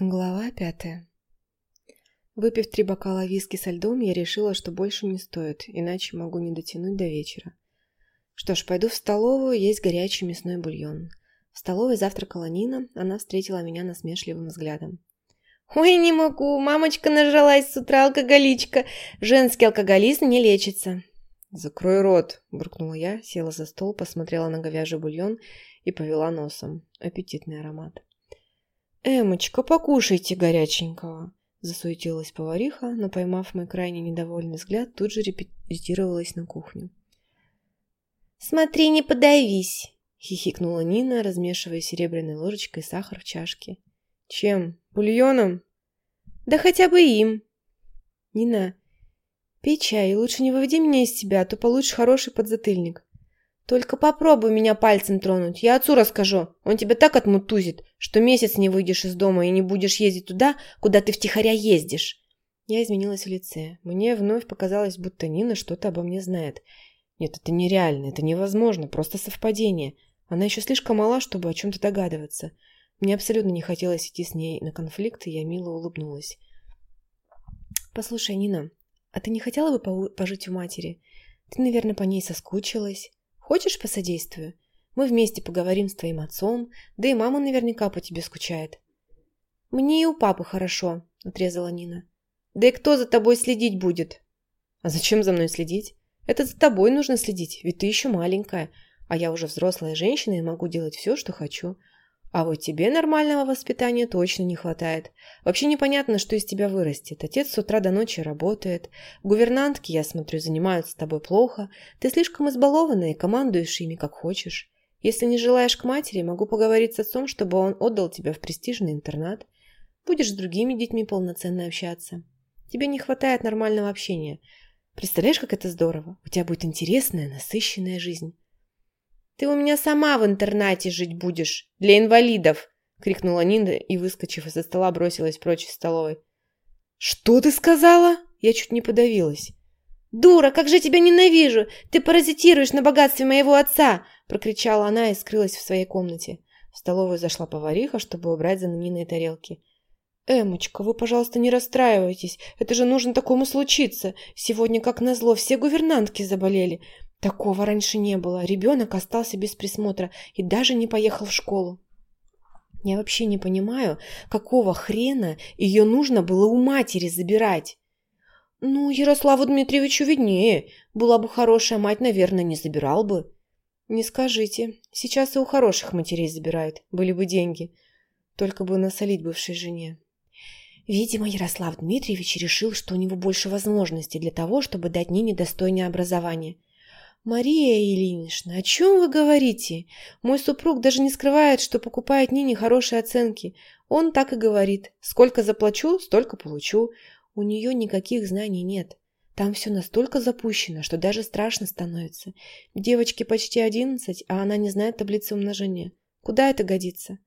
Глава пятая. Выпив три бокала виски со льдом, я решила, что больше не стоит, иначе могу не дотянуть до вечера. Что ж, пойду в столовую есть горячий мясной бульон. В столовой завтракала Нина, она встретила меня насмешливым взглядом. «Ой, не могу, мамочка нажралась с утра алкоголичка. Женский алкоголизм не лечится». «Закрой рот», – буркнула я, села за стол, посмотрела на говяжий бульон и повела носом. Аппетитный аромат. «Эмочка, покушайте горяченького!» Засуетилась повариха, но, поймав мой крайне недовольный взгляд, тут же репетировалась на кухню. «Смотри, не подавись!» — хихикнула Нина, размешивая серебряной ложечкой сахар в чашке. «Чем? Бульоном?» «Да хотя бы им!» «Нина, пей чай лучше не выводи меня из себя, а то получишь хороший подзатыльник». Только попробуй меня пальцем тронуть, я отцу расскажу. Он тебя так отмутузит, что месяц не выйдешь из дома и не будешь ездить туда, куда ты втихаря ездишь. Я изменилась в лице. Мне вновь показалось, будто Нина что-то обо мне знает. Нет, это нереально, это невозможно, просто совпадение. Она еще слишком мала, чтобы о чем-то догадываться. Мне абсолютно не хотелось идти с ней на конфликт, и я мило улыбнулась. «Послушай, Нина, а ты не хотела бы пожить у матери? Ты, наверное, по ней соскучилась?» Хочешь, посодействую? Мы вместе поговорим с твоим отцом, да и мама наверняка по тебе скучает». «Мне и у папы хорошо», — отрезала Нина. «Да и кто за тобой следить будет?» «А зачем за мной следить? Это за тобой нужно следить, ведь ты еще маленькая, а я уже взрослая женщина и могу делать все, что хочу. А вот тебе нормального воспитания точно не хватает. Вообще непонятно, что из тебя вырастет. Отец с утра до ночи работает. Гувернантки, я смотрю, занимаются тобой плохо. Ты слишком избалованная и командуешь ими как хочешь. Если не желаешь к матери, могу поговорить с отцом, чтобы он отдал тебя в престижный интернат. Будешь с другими детьми полноценно общаться. Тебе не хватает нормального общения. Представляешь, как это здорово? У тебя будет интересная, насыщенная жизнь. «Ты у меня сама в интернате жить будешь, для инвалидов!» — крикнула Нинда и, выскочив из-за стола, бросилась прочь из столовой. «Что ты сказала?» Я чуть не подавилась. «Дура, как же тебя ненавижу! Ты паразитируешь на богатстве моего отца!» — прокричала она и скрылась в своей комнате. В столовую зашла повариха, чтобы убрать за Ниной тарелки. «Эмочка, вы, пожалуйста, не расстраивайтесь. Это же нужно такому случиться. Сегодня, как назло, все гувернантки заболели. Такого раньше не было. Ребенок остался без присмотра и даже не поехал в школу. Я вообще не понимаю, какого хрена ее нужно было у матери забирать. Ну, Ярославу Дмитриевичу виднее. Была бы хорошая мать, наверное, не забирал бы. Не скажите. Сейчас и у хороших матерей забирают. Были бы деньги. Только бы насолить бывшей жене. Видимо, Ярослав Дмитриевич решил, что у него больше возможностей для того, чтобы дать Нине достойное образование. «Мария Ильинична, о чем вы говорите? Мой супруг даже не скрывает, что покупает Нине хорошие оценки. Он так и говорит. Сколько заплачу, столько получу. У нее никаких знаний нет. Там все настолько запущено, что даже страшно становится. Девочке почти одиннадцать, а она не знает таблицы умножения. Куда это годится?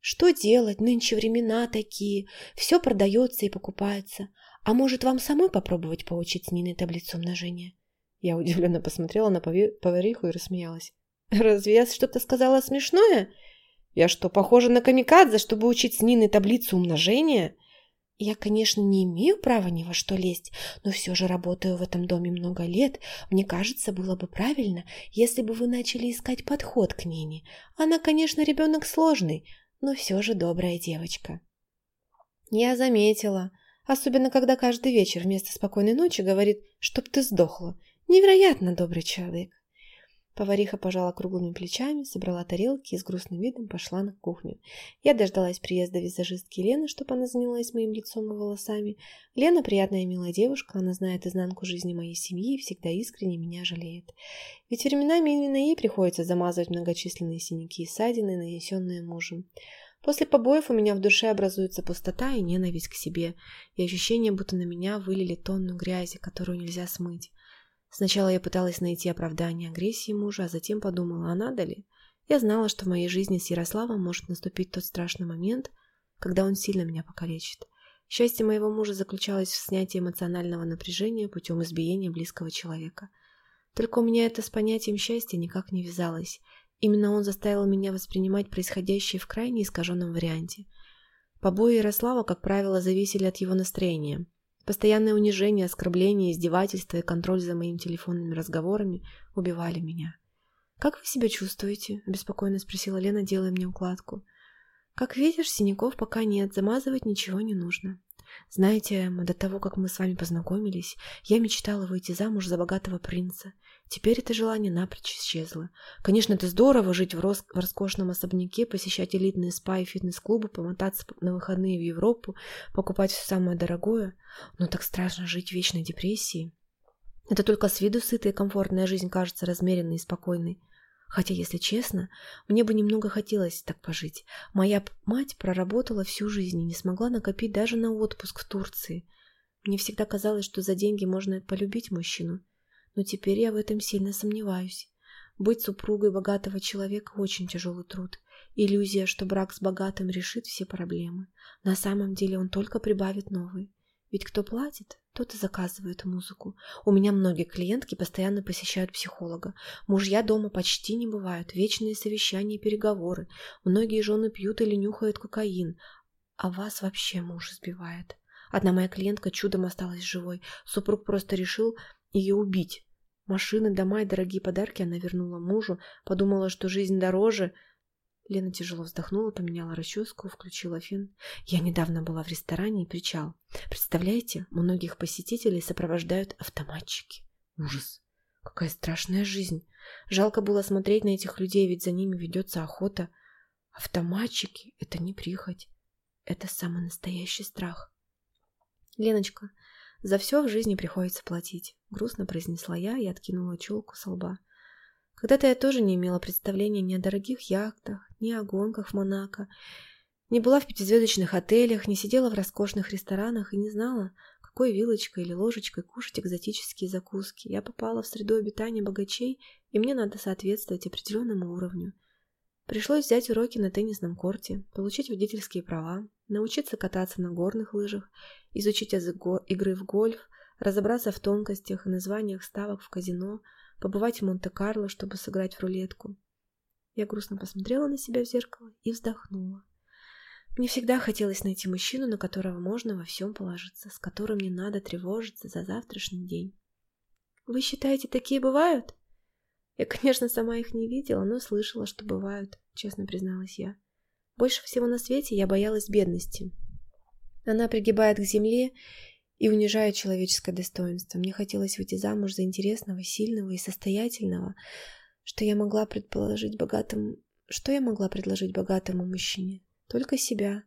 Что делать? Нынче времена такие. Все продается и покупается. А может, вам самой попробовать поучить с Ниной таблицу умножения? Я удивленно посмотрела на повариху и рассмеялась. «Разве я что-то сказала смешное? Я что, похожа на камикадзе, чтобы учить с Ниной таблицу умножения?» Я, конечно, не имею права ни во что лезть, но все же работаю в этом доме много лет. Мне кажется, было бы правильно, если бы вы начали искать подход к Нине. Она, конечно, ребенок сложный, но все же добрая девочка. Я заметила, особенно когда каждый вечер вместо спокойной ночи говорит, чтоб ты сдохла. Невероятно добрый человек. Повариха пожала круглыми плечами, собрала тарелки и с грустным видом пошла на кухню. Я дождалась приезда визажистки Лены, чтобы она занялась моим лицом и волосами. Лена приятная и милая девушка, она знает изнанку жизни моей семьи и всегда искренне меня жалеет. Ведь временами именно ей приходится замазывать многочисленные синяки и ссадины, нанесенные мужем. После побоев у меня в душе образуется пустота и ненависть к себе, и ощущение, будто на меня вылили тонну грязи, которую нельзя смыть. Сначала я пыталась найти оправдание агрессии мужа, а затем подумала, а надо ли? Я знала, что в моей жизни с Ярославом может наступить тот страшный момент, когда он сильно меня покалечит. Счастье моего мужа заключалось в снятии эмоционального напряжения путем избиения близкого человека. Только у меня это с понятием счастья никак не вязалось. Именно он заставил меня воспринимать происходящее в крайне искаженном варианте. Побои Ярослава, как правило, зависели от его настроения. Постоянное унижение, оскорбление, издевательство и контроль за моими телефонными разговорами убивали меня. «Как вы себя чувствуете?» – беспокойно спросила Лена, делая мне укладку. «Как видишь, синяков пока нет, замазывать ничего не нужно. Знаете, до того, как мы с вами познакомились, я мечтала выйти замуж за богатого принца. Теперь это желание напрочь исчезло. Конечно, это здорово жить в, рос... в роскошном особняке, посещать элитные спа и фитнес-клубы, помотаться на выходные в Европу, покупать все самое дорогое. Но так страшно жить в вечной депрессии. Это только с виду сытая и комфортная жизнь кажется размеренной и спокойной. Хотя, если честно, мне бы немного хотелось так пожить. Моя мать проработала всю жизнь и не смогла накопить даже на отпуск в Турции. Мне всегда казалось, что за деньги можно полюбить мужчину. Но теперь я в этом сильно сомневаюсь. Быть супругой богатого человека – очень тяжелый труд. Иллюзия, что брак с богатым решит все проблемы. На самом деле он только прибавит новые. Ведь кто платит, тот и заказывает музыку. У меня многие клиентки постоянно посещают психолога. Мужья дома почти не бывают, вечные совещания и переговоры. Многие жены пьют или нюхают кокаин. А вас вообще муж сбивает. Одна моя клиентка чудом осталась живой. Супруг просто решил ее убить. Машины, дома и дорогие подарки она вернула мужу, подумала, что жизнь дороже – Лена тяжело вздохнула, поменяла расческу, включила фен. Я недавно была в ресторане и причал. Представляете, многих посетителей сопровождают автоматчики. Ужас. Какая страшная жизнь. Жалко было смотреть на этих людей, ведь за ними ведется охота. Автоматчики — это не прихоть. Это самый настоящий страх. Леночка, за все в жизни приходится платить. Грустно произнесла я и откинула челку со лба. Когда-то я тоже не имела представления ни о дорогих яхтах, ни о гонках в Монако, не была в пятизвездочных отелях, не сидела в роскошных ресторанах и не знала, какой вилочкой или ложечкой кушать экзотические закуски. Я попала в среду обитания богачей, и мне надо соответствовать определенному уровню. Пришлось взять уроки на теннисном корте, получить водительские права, научиться кататься на горных лыжах, изучить язык игры в гольф, разобраться в тонкостях и названиях ставок в казино – побывать в Монте-Карло, чтобы сыграть в рулетку. Я грустно посмотрела на себя в зеркало и вздохнула. Мне всегда хотелось найти мужчину, на которого можно во всем положиться, с которым не надо тревожиться за завтрашний день. Вы считаете, такие бывают? Я, конечно, сама их не видела, но слышала, что бывают, честно призналась я. Больше всего на свете я боялась бедности. Она пригибает к земле и унижает человеческое достоинство. Мне хотелось выйти замуж за интересного, сильного и состоятельного, что я могла предположить богатому... Что я могла предложить богатому мужчине? Только себя.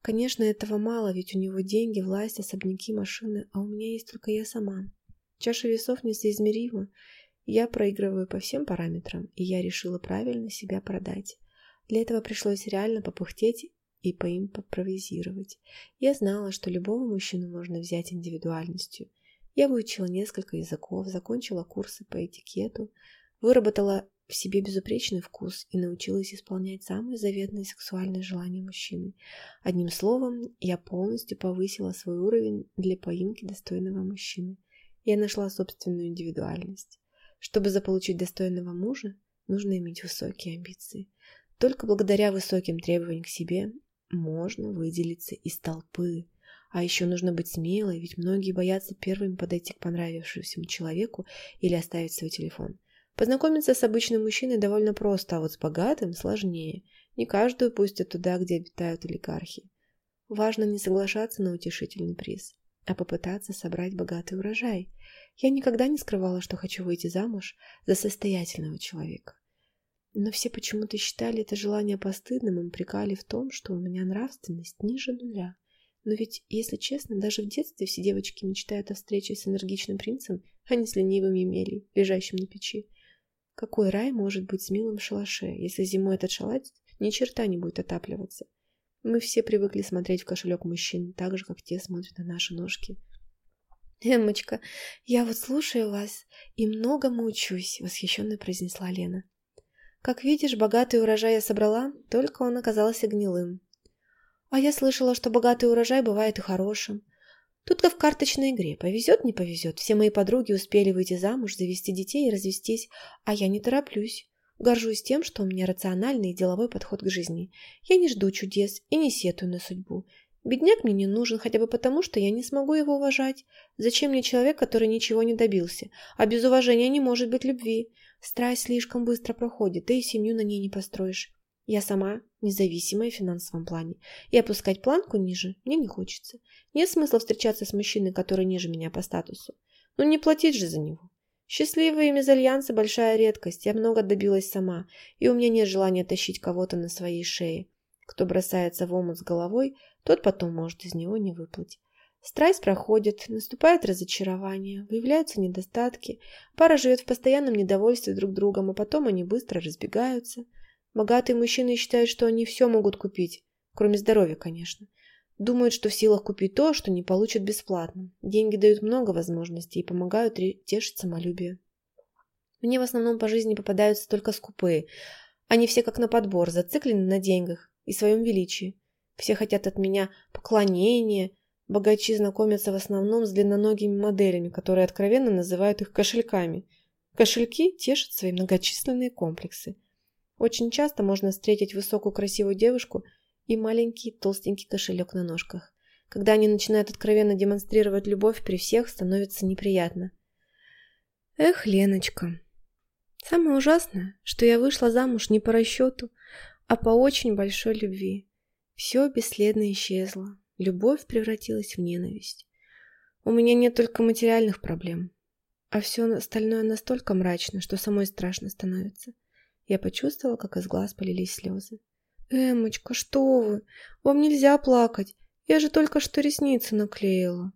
Конечно, этого мало, ведь у него деньги, власть, особняки, машины, а у меня есть только я сама. Чаша весов несоизмерима. Я проигрываю по всем параметрам, и я решила правильно себя продать. Для этого пришлось реально попыхтеть и по им попровизировать. Я знала, что любого мужчину можно взять индивидуальностью. Я выучила несколько языков, закончила курсы по этикету, выработала в себе безупречный вкус и научилась исполнять самые заветные сексуальные желания мужчины. Одним словом, я полностью повысила свой уровень для поимки достойного мужчины. Я нашла собственную индивидуальность. Чтобы заполучить достойного мужа, нужно иметь высокие амбиции. Только благодаря высоким требованиям к себе можно выделиться из толпы. А еще нужно быть смелой, ведь многие боятся первыми подойти к понравившемуся человеку или оставить свой телефон. Познакомиться с обычным мужчиной довольно просто, а вот с богатым сложнее. Не каждую пустят туда, где обитают олигархи. Важно не соглашаться на утешительный приз, а попытаться собрать богатый урожай. Я никогда не скрывала, что хочу выйти замуж за состоятельного человека. Но все почему-то считали это желание постыдным и упрекали в том, что у меня нравственность ниже нуля. Но ведь, если честно, даже в детстве все девочки мечтают о встрече с энергичным принцем, а не с ленивым Емелей, лежащим на печи. Какой рай может быть с милым шалаше, если зимой этот шалаш ни черта не будет отапливаться? Мы все привыкли смотреть в кошелек мужчин, так же, как те смотрят на наши ножки. «Эммочка, я вот слушаю вас и многому учусь», — восхищенно произнесла Лена. Как видишь, богатый урожай я собрала, только он оказался гнилым. А я слышала, что богатый урожай бывает и хорошим. Тут как в карточной игре. Повезет, не повезет. Все мои подруги успели выйти замуж, завести детей и развестись, а я не тороплюсь. Горжусь тем, что у меня рациональный и деловой подход к жизни. Я не жду чудес и не сетую на судьбу. Бедняк мне не нужен хотя бы потому, что я не смогу его уважать. Зачем мне человек, который ничего не добился? А без уважения не может быть любви. Страсть слишком быстро проходит, да и семью на ней не построишь. Я сама независимая в финансовом плане, и опускать планку ниже мне не хочется. Нет смысла встречаться с мужчиной, который ниже меня по статусу. Но не платить же за него. Счастливые мезальянсы – большая редкость, я много добилась сама, и у меня нет желания тащить кого-то на своей шее. Кто бросается в омут с головой, тот потом может из него не выплыть. Страсть проходит, наступает разочарование, выявляются недостатки, пара живет в постоянном недовольстве друг другом, а потом они быстро разбегаются. Богатые мужчины считают, что они все могут купить, кроме здоровья, конечно. Думают, что в силах купить то, что не получат бесплатно. Деньги дают много возможностей и помогают тешить самолюбие. Мне в основном по жизни попадаются только скупые. Они все как на подбор, зациклены на деньгах и своем величии. Все хотят от меня поклонения. Богачи знакомятся в основном с длинноногими моделями, которые откровенно называют их кошельками. Кошельки тешат свои многочисленные комплексы. Очень часто можно встретить высокую красивую девушку – и маленький толстенький кошелек на ножках. Когда они начинают откровенно демонстрировать любовь при всех, становится неприятно. Эх, Леночка. Самое ужасное, что я вышла замуж не по расчету, а по очень большой любви. Все бесследно исчезло. Любовь превратилась в ненависть. У меня нет только материальных проблем, а все остальное настолько мрачно, что самой страшно становится. Я почувствовала, как из глаз полились слезы. «Эмочка, что вы? Вам нельзя плакать. Я же только что ресницы наклеила».